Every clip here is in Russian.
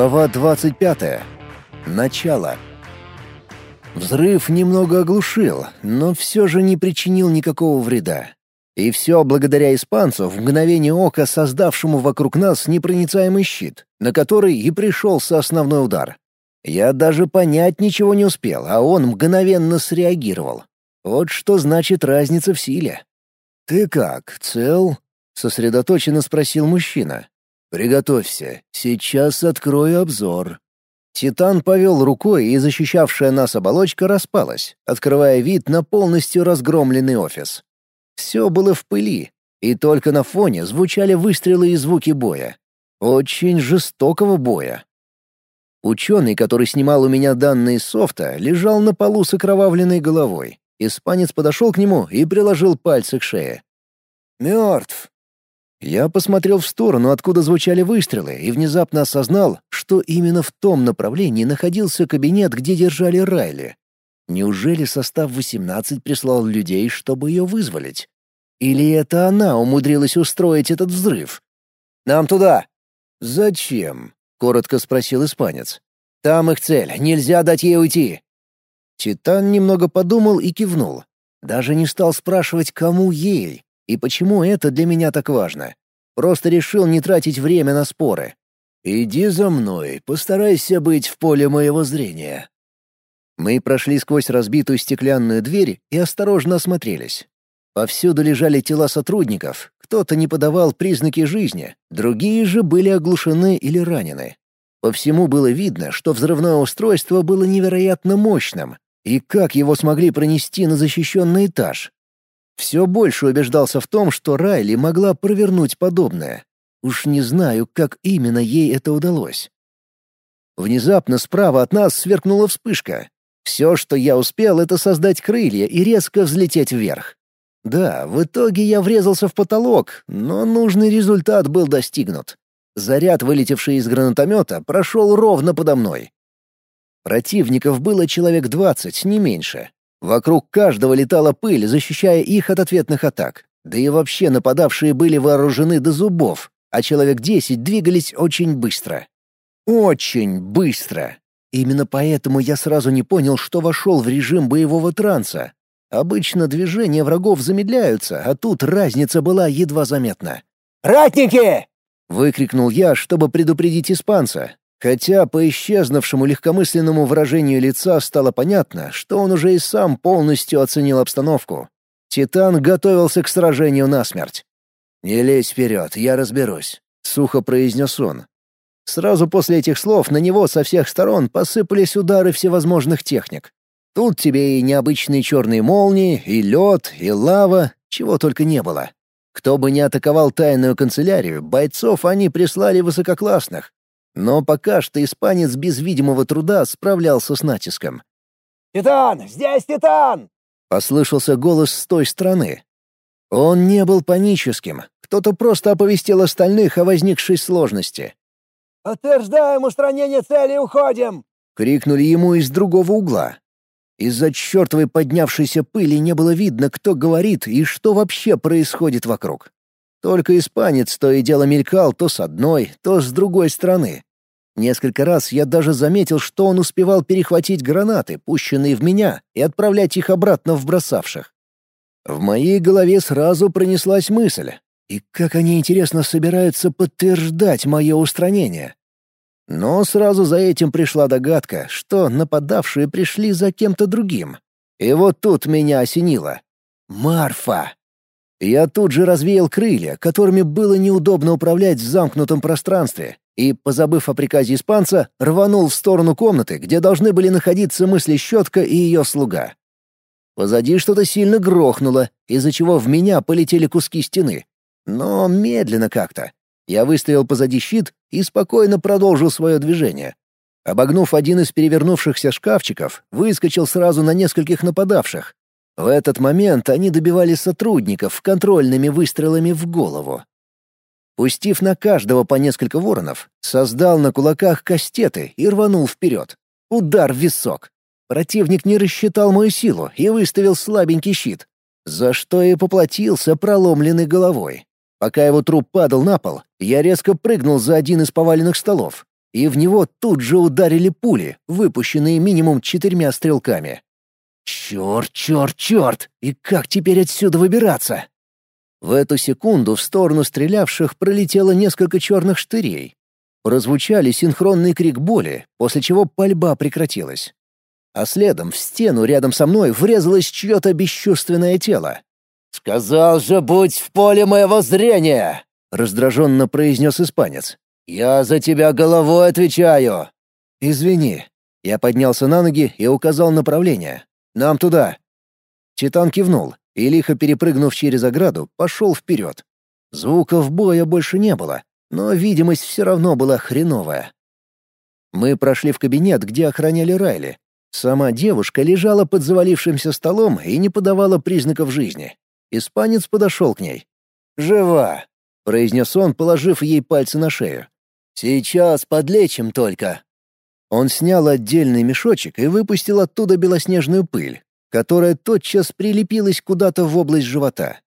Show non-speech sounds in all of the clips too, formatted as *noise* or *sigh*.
Глава 25. Начало. Взрыв немного оглушил, но все же не причинил никакого вреда. И все благодаря испанцу в мгновение ока создавшему вокруг нас непроницаемый щит, на который и пришелся основной удар. Я даже понять ничего не успел, а он мгновенно среагировал. Вот что значит разница в силе. «Ты как, цел?» — сосредоточенно спросил мужчина. «Приготовься, сейчас открою обзор». Титан повел рукой, и защищавшая нас оболочка распалась, открывая вид на полностью разгромленный офис. Все было в пыли, и только на фоне звучали выстрелы и звуки боя. Очень жестокого боя. Ученый, который снимал у меня данные софта, лежал на полу с окровавленной головой. Испанец подошел к нему и приложил пальцы к шее. «Мертв!» Я посмотрел в сторону, откуда звучали выстрелы, и внезапно осознал, что именно в том направлении находился кабинет, где держали Райли. Неужели состав 18 прислал людей, чтобы ее вызволить? Или это она умудрилась устроить этот взрыв? «Нам туда!» «Зачем?» — коротко спросил испанец. «Там их цель, нельзя дать ей уйти!» Титан немного подумал и кивнул. Даже не стал спрашивать, кому ей, и почему это для меня так важно. Просто решил не тратить время на споры. «Иди за мной, постарайся быть в поле моего зрения». Мы прошли сквозь разбитую стеклянную дверь и осторожно осмотрелись. Повсюду лежали тела сотрудников, кто-то не подавал признаки жизни, другие же были оглушены или ранены. По всему было видно, что взрывное устройство было невероятно мощным, и как его смогли пронести на защищенный этаж? Все больше убеждался в том, что Райли могла провернуть подобное. Уж не знаю, как именно ей это удалось. Внезапно справа от нас сверкнула вспышка. Все, что я успел, это создать крылья и резко взлететь вверх. Да, в итоге я врезался в потолок, но нужный результат был достигнут. Заряд, вылетевший из гранатомета, прошел ровно подо мной. Противников было человек двадцать, не меньше. Вокруг каждого летала пыль, защищая их от ответных атак. Да и вообще нападавшие были вооружены до зубов, а человек десять двигались очень быстро. Очень быстро. Именно поэтому я сразу не понял, что вошел в режим боевого транса. Обычно движения врагов замедляются, а тут разница была едва заметна. «Ратники!» — выкрикнул я, чтобы предупредить испанца, Хотя по исчезнувшему легкомысленному выражению лица стало понятно, что он уже и сам полностью оценил обстановку. Титан готовился к сражению насмерть. «Не лезь вперед, я разберусь», — сухо произнес он. Сразу после этих слов на него со всех сторон посыпались удары всевозможных техник. Тут тебе и необычные черные молнии, и лед, и лава, чего только не было. Кто бы не атаковал тайную канцелярию, бойцов они прислали высококлассных, но пока что испанец без видимого труда справлялся с натиском. «Титан! Здесь Титан!» — послышался голос с той стороны. Он не был паническим, кто-то просто оповестил остальных о возникшей сложности. «Подтверждаем устранение цели и уходим!» — крикнули ему из другого угла. Из-за чертовой поднявшейся пыли не было видно, кто говорит и что вообще происходит вокруг. Только испанец то и дело мелькал то с одной, то с другой стороны. Несколько раз я даже заметил, что он успевал перехватить гранаты, пущенные в меня, и отправлять их обратно в бросавших. В моей голове сразу пронеслась мысль. И как они, интересно, собираются подтверждать мое устранение? Но сразу за этим пришла догадка, что нападавшие пришли за кем-то другим. И вот тут меня осенило. Марфа! Я тут же развеял крылья, которыми было неудобно управлять в замкнутом пространстве, и, позабыв о приказе испанца, рванул в сторону комнаты, где должны были находиться мыслещетка и ее слуга. Позади что-то сильно грохнуло, из-за чего в меня полетели куски стены. Но медленно как-то. Я выставил позади щит и спокойно продолжил свое движение. Обогнув один из перевернувшихся шкафчиков, выскочил сразу на нескольких нападавших, в этот момент они добивали сотрудников контрольными выстрелами в голову. Пустив на каждого по несколько воронов, создал на кулаках кастеты и рванул вперед. Удар в висок. Противник не рассчитал мою силу и выставил слабенький щит, за что и поплатился проломленной головой. Пока его труп падал на пол, я резко прыгнул за один из поваленных столов. и в него тут же ударили пули, выпущенные минимум четырьмя стрелками. Черт, черт, черт! И как теперь отсюда выбираться? В эту секунду в сторону стрелявших пролетело несколько черных штырей. Прозвучали синхронный крик боли, после чего пальба прекратилась. А следом в стену рядом со мной врезалось чье-то бесчувственное тело. «Сказал же, будь в поле моего зрения!» — раздраженно произнес испанец. «Я за тебя головой отвечаю!» «Извини». Я поднялся на ноги и указал направление. «Нам туда». Титан кивнул и, лихо перепрыгнув через ограду, пошел вперед. Звуков боя больше не было, но видимость все равно была хреновая. Мы прошли в кабинет, где охраняли Райли. Сама девушка лежала под завалившимся столом и не подавала признаков жизни. Испанец подошел к ней. «Жива», — произнес он, положив ей пальцы на шею. «Сейчас подлечим только». Он снял отдельный мешочек и выпустил оттуда белоснежную пыль, которая тотчас прилепилась куда-то в область живота.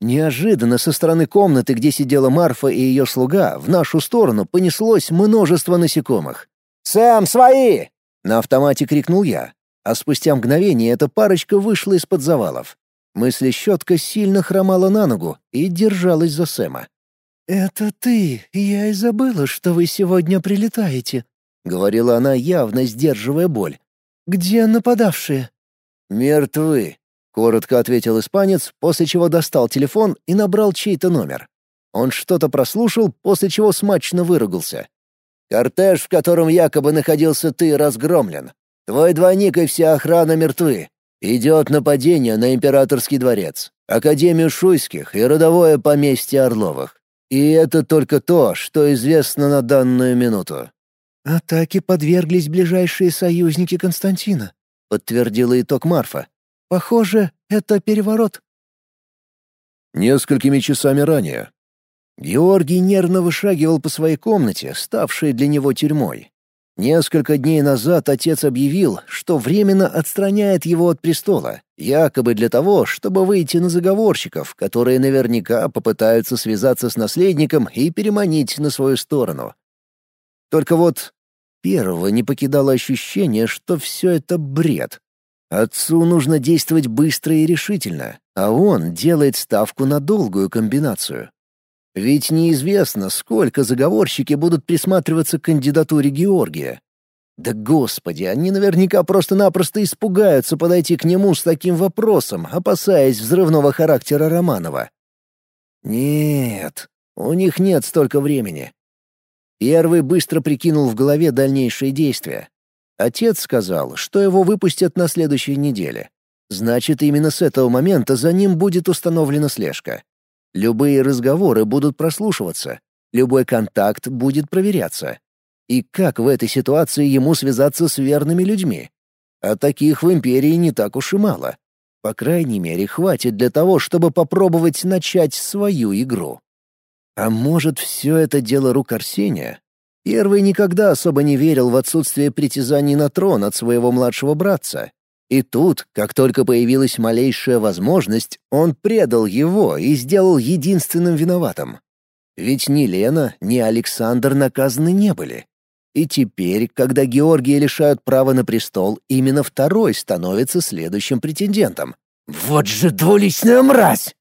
Неожиданно со стороны комнаты, где сидела Марфа и ее слуга, в нашу сторону понеслось множество насекомых. «Сэм, свои!» — на автомате крикнул я, а спустя мгновение эта парочка вышла из-под завалов. Мыслещетка сильно хромала на ногу и держалась за Сэма. «Это ты, я и забыла, что вы сегодня прилетаете», — говорила она, явно сдерживая боль. «Где нападавшие?» «Мертвы», — коротко ответил испанец, после чего достал телефон и набрал чей-то номер. Он что-то прослушал, после чего смачно выругался. «Кортеж, в котором якобы находился ты, разгромлен. Твой двойник и вся охрана мертвы. Идет нападение на императорский дворец, Академию Шуйских и родовое поместье Орловых. И это только то, что известно на данную минуту. «Атаке подверглись ближайшие союзники Константина», — подтвердила итог Марфа. «Похоже, это переворот». Несколькими часами ранее. Георгий нервно вышагивал по своей комнате, ставшей для него тюрьмой. Несколько дней назад отец объявил, что временно отстраняет его от престола, якобы для того, чтобы выйти на заговорщиков, которые наверняка попытаются связаться с наследником и переманить на свою сторону. Только вот первого не покидало ощущение, что все это бред. Отцу нужно действовать быстро и решительно, а он делает ставку на долгую комбинацию. Ведь неизвестно, сколько заговорщики будут присматриваться к кандидатуре Георгия. Да господи, они наверняка просто-напросто испугаются подойти к нему с таким вопросом, опасаясь взрывного характера Романова. Нет, у них нет столько времени. Первый быстро прикинул в голове дальнейшие действия. Отец сказал, что его выпустят на следующей неделе. Значит, именно с этого момента за ним будет установлена слежка. Любые разговоры будут прослушиваться, любой контакт будет проверяться. И как в этой ситуации ему связаться с верными людьми? А таких в империи не так уж и мало. По крайней мере, хватит для того, чтобы попробовать начать свою игру. А может, все это дело рук Арсения? Первый никогда особо не верил в отсутствие притязаний на трон от своего младшего братца и тут, как только появилась малейшая возможность, он предал его и сделал единственным виноватым. Ведь ни Лена, ни Александр наказаны не были. И теперь, когда Георгия лишают права на престол, именно второй становится следующим претендентом. «Вот же двуличная мразь!»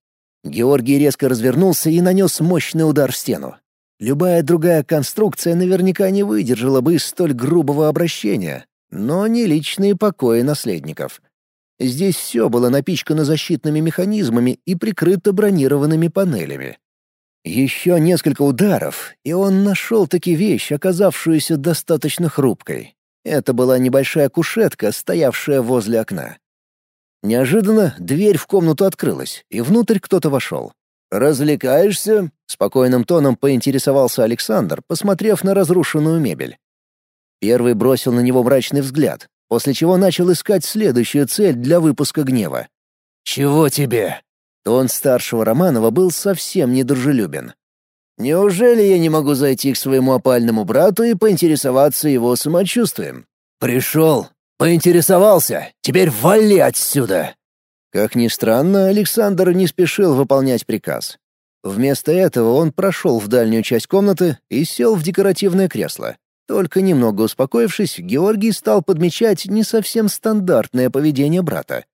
Георгий резко развернулся и нанес мощный удар в стену. Любая другая конструкция наверняка не выдержала бы столь грубого обращения, но не личные покои наследников. Здесь все было напичкано защитными механизмами и прикрыто бронированными панелями. Еще несколько ударов, и он нашел таки вещь, оказавшуюся достаточно хрупкой. Это была небольшая кушетка, стоявшая возле окна. Неожиданно дверь в комнату открылась, и внутрь кто-то вошел. «Развлекаешься?» — спокойным тоном поинтересовался Александр, посмотрев на разрушенную мебель. Первый бросил на него мрачный взгляд, после чего начал искать следующую цель для выпуска гнева. «Чего тебе?» Тон старшего Романова был совсем недружелюбен. «Неужели я не могу зайти к своему опальному брату и поинтересоваться его самочувствием?» «Пришел, поинтересовался, теперь вали отсюда!» Как ни странно, Александр не спешил выполнять приказ. Вместо этого он прошел в дальнюю часть комнаты и сел в декоративное кресло. Только немного успокоившись, Георгий стал подмечать не совсем стандартное поведение брата.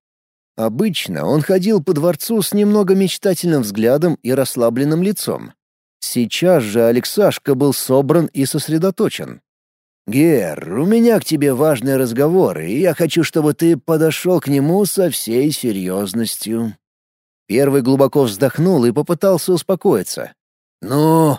Обычно он ходил по дворцу с немного мечтательным взглядом и расслабленным лицом. Сейчас же Алексашка был собран и сосредоточен. «Гер, у меня к тебе важный разговор, и я хочу, чтобы ты подошел к нему со всей серьезностью». Первый глубоко вздохнул и попытался успокоиться. «Ну,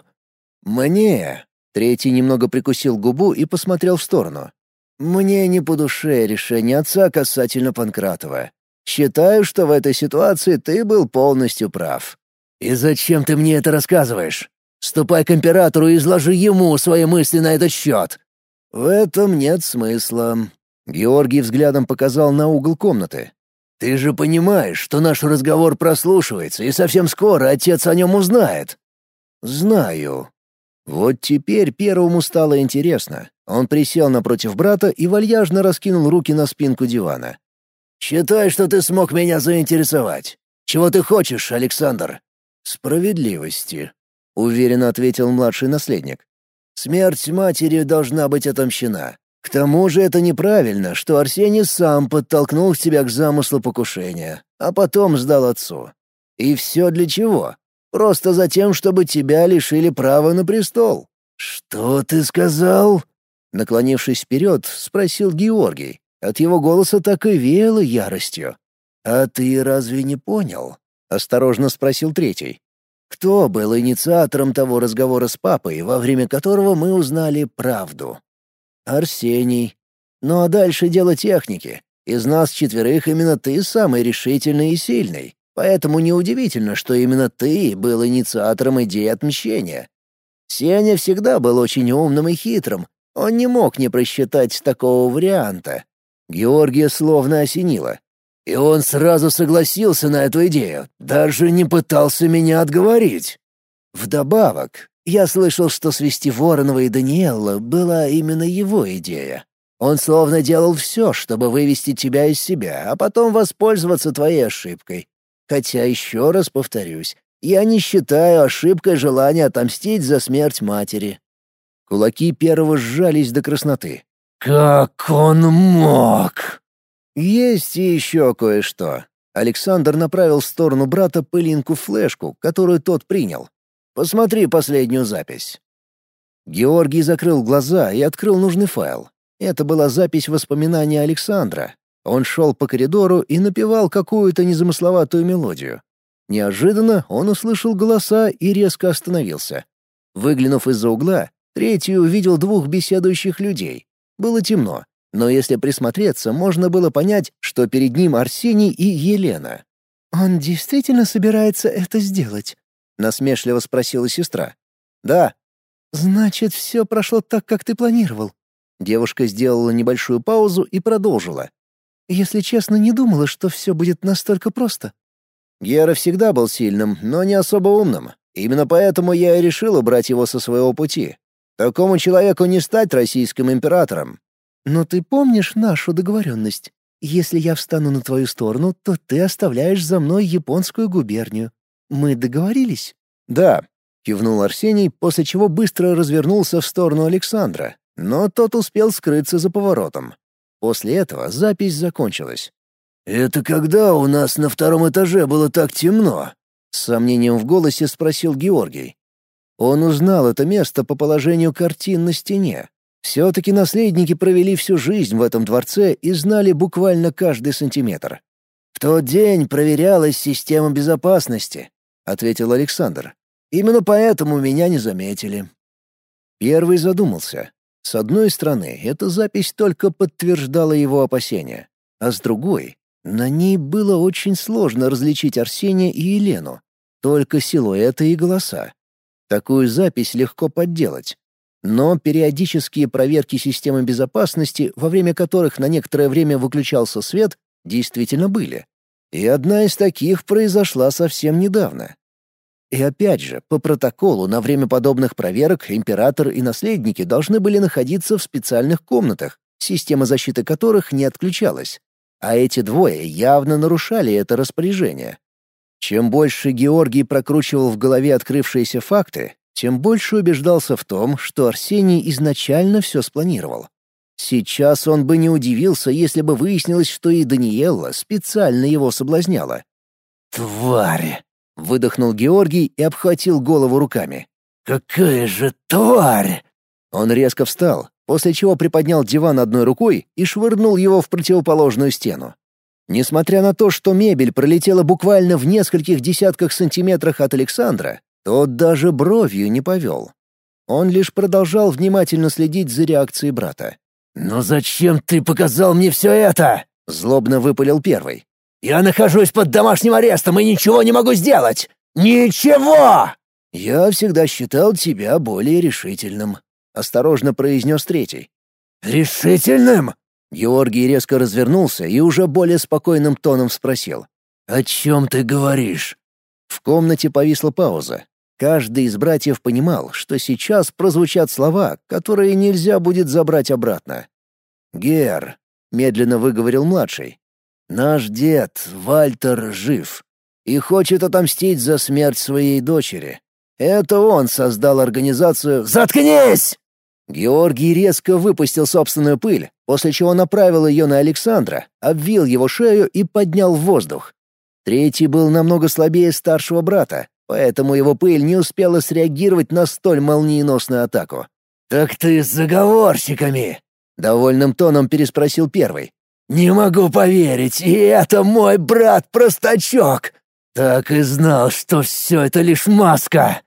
мне...» Третий немного прикусил губу и посмотрел в сторону. «Мне не по душе решение отца касательно Панкратова. Считаю, что в этой ситуации ты был полностью прав». «И зачем ты мне это рассказываешь? Ступай к императору и изложи ему свои мысли на этот счет». «В этом нет смысла». Георгий взглядом показал на угол комнаты. «Ты же понимаешь, что наш разговор прослушивается, и совсем скоро отец о нем узнает». «Знаю». Вот теперь первому стало интересно. Он присел напротив брата и вальяжно раскинул руки на спинку дивана. «Считай, что ты смог меня заинтересовать. Чего ты хочешь, Александр?» «Справедливости», — уверенно ответил младший наследник. Смерть матери должна быть отомщена. К тому же это неправильно, что Арсений сам подтолкнул тебя к замыслу покушения, а потом сдал отцу. И все для чего? Просто за тем, чтобы тебя лишили права на престол. «Что ты сказал?» Наклонившись вперед, спросил Георгий. От его голоса так и веяло яростью. «А ты разве не понял?» — осторожно спросил третий. Кто был инициатором того разговора с папой, во время которого мы узнали правду? Арсений. Ну а дальше дело техники. Из нас четверых именно ты самый решительный и сильный. Поэтому неудивительно, что именно ты был инициатором идеи отмщения. Сеня всегда был очень умным и хитрым. Он не мог не просчитать такого варианта. Георгия словно осенило. И он сразу согласился на эту идею, даже не пытался меня отговорить. Вдобавок, я слышал, что свести Воронова и Даниэлла была именно его идея. Он словно делал все, чтобы вывести тебя из себя, а потом воспользоваться твоей ошибкой. Хотя, еще раз повторюсь, я не считаю ошибкой желание отомстить за смерть матери». Кулаки первого сжались до красноты. «Как он мог?» «Есть еще кое-что». Александр направил в сторону брата пылинку-флешку, которую тот принял. «Посмотри последнюю запись». Георгий закрыл глаза и открыл нужный файл. Это была запись воспоминаний Александра. Он шел по коридору и напевал какую-то незамысловатую мелодию. Неожиданно он услышал голоса и резко остановился. Выглянув из-за угла, третий увидел двух беседующих людей. Было темно, но если присмотреться, можно было понять, что перед ним Арсений и Елена. «Он действительно собирается это сделать?» — насмешливо спросила сестра. «Да». «Значит, все прошло так, как ты планировал». Девушка сделала небольшую паузу и продолжила. «Если честно, не думала, что все будет настолько просто». Гера всегда был сильным, но не особо умным. Именно поэтому я и решил убрать его со своего пути. Такому человеку не стать российским императором. Но ты помнишь нашу договоренность? Если я встану на твою сторону, то ты оставляешь за мной японскую губернию. Мы договорились?» «Да», — кивнул Арсений, после чего быстро развернулся в сторону Александра, но тот успел скрыться за поворотом. После этого запись закончилась. «Это когда у нас на втором этаже было так темно?» — с сомнением в голосе спросил Георгий. Он узнал это место по положению картин на стене, все-таки наследники провели всю жизнь в этом дворце и знали буквально каждый сантиметр. «В тот день проверялась система безопасности», — ответил Александр. «Именно поэтому меня не заметили». Первый задумался. С одной стороны, эта запись только подтверждала его опасения, а с другой — на ней было очень сложно различить Арсения и Елену, только силуэты и голоса. Такую запись легко подделать. Но периодические проверки системы безопасности, во время которых на некоторое время выключался свет, действительно были. И одна из таких произошла совсем недавно. И опять же, по протоколу на время подобных проверок император и наследники должны были находиться в специальных комнатах, система защиты которых не отключалась. А эти двое явно нарушали это распоряжение. Чем больше Георгий прокручивал в голове открывшиеся факты, тем больше убеждался в том, что Арсений изначально все спланировал. Сейчас он бы не удивился, если бы выяснилось, что и Даниэлла специально его соблазняла. «Тварь!» — выдохнул Георгий и обхватил голову руками. «Какая же тварь!» Он резко встал, после чего приподнял диван одной рукой и швырнул его в противоположную стену. Несмотря на то, что мебель пролетела буквально в нескольких десятках сантиметрах от Александра, тот даже бровью не повел. Он лишь продолжал внимательно следить за реакцией брата. «Но зачем ты показал мне все это?» — злобно выпалил первый. «Я нахожусь под домашним арестом и ничего не могу сделать! Ничего!» «Я всегда считал тебя более решительным», — осторожно произнес третий. «Решительным?» Георгий резко развернулся и уже более спокойным тоном спросил. «О чем ты говоришь?» В комнате повисла пауза. Каждый из братьев понимал, что сейчас прозвучат слова, которые нельзя будет забрать обратно. «Гер», — медленно выговорил младший, — «наш дед, Вальтер, жив и хочет отомстить за смерть своей дочери. Это он создал организацию «Заткнись!» Георгий резко выпустил собственную пыль, после чего направил ее на Александра, обвил его шею и поднял в воздух. Третий был намного слабее старшего брата, поэтому его пыль не успела среагировать на столь молниеносную атаку. «Так ты с заговорщиками!» — довольным тоном переспросил первый. «Не могу поверить, и это мой брат-простачок! Так и знал, что все это лишь маска!»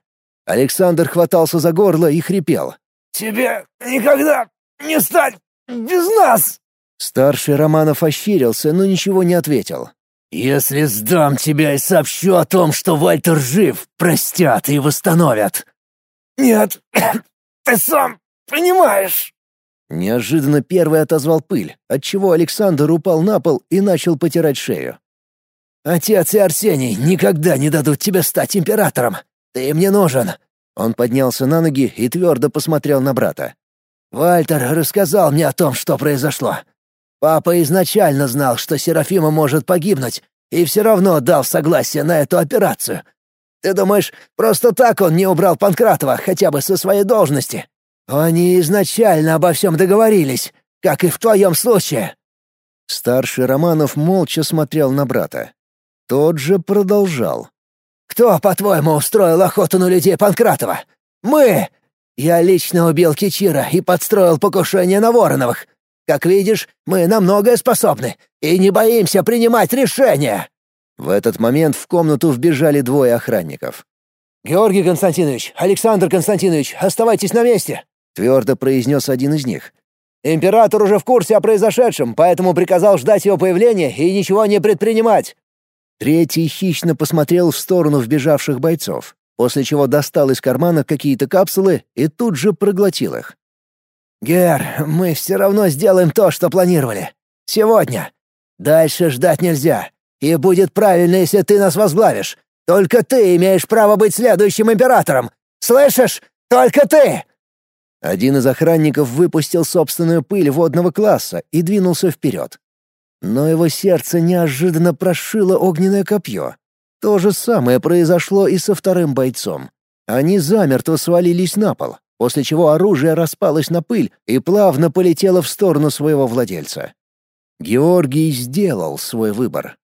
Александр хватался за горло и хрипел. «Тебе никогда не стать без нас!» Старший Романов ощерился, но ничего не ответил. «Если сдам тебя и сообщу о том, что Вальтер жив, простят и восстановят». «Нет, *coughs* ты сам понимаешь». Неожиданно первый отозвал пыль, отчего Александр упал на пол и начал потирать шею. «Отец и Арсений никогда не дадут тебе стать императором. Ты мне нужен». Он поднялся на ноги и твердо посмотрел на брата. «Вальтер рассказал мне о том, что произошло. Папа изначально знал, что Серафима может погибнуть, и все равно дал согласие на эту операцию. Ты думаешь, просто так он не убрал Панкратова хотя бы со своей должности? Они изначально обо всем договорились, как и в твоем случае». Старший Романов молча смотрел на брата. Тот же продолжал. «Кто, по-твоему, устроил охоту на людей Панкратова? Мы! Я лично убил Кичира и подстроил покушение на Вороновых. Как видишь, мы на многое способны и не боимся принимать решения». В этот момент в комнату вбежали двое охранников. «Георгий Константинович, Александр Константинович, оставайтесь на месте!» — твердо произнес один из них. «Император уже в курсе о произошедшем, поэтому приказал ждать его появления и ничего не предпринимать». Третий хищно посмотрел в сторону вбежавших бойцов, после чего достал из кармана какие-то капсулы и тут же проглотил их. «Гер, мы все равно сделаем то, что планировали. Сегодня. Дальше ждать нельзя. И будет правильно, если ты нас возглавишь. Только ты имеешь право быть следующим императором. Слышишь? Только ты!» Один из охранников выпустил собственную пыль водного класса и двинулся вперед. Но его сердце неожиданно прошило огненное копье. То же самое произошло и со вторым бойцом. Они замертво свалились на пол после чего оружие распалось на пыль и плавно полетело в сторону своего владельца. Георгий сделал свой выбор.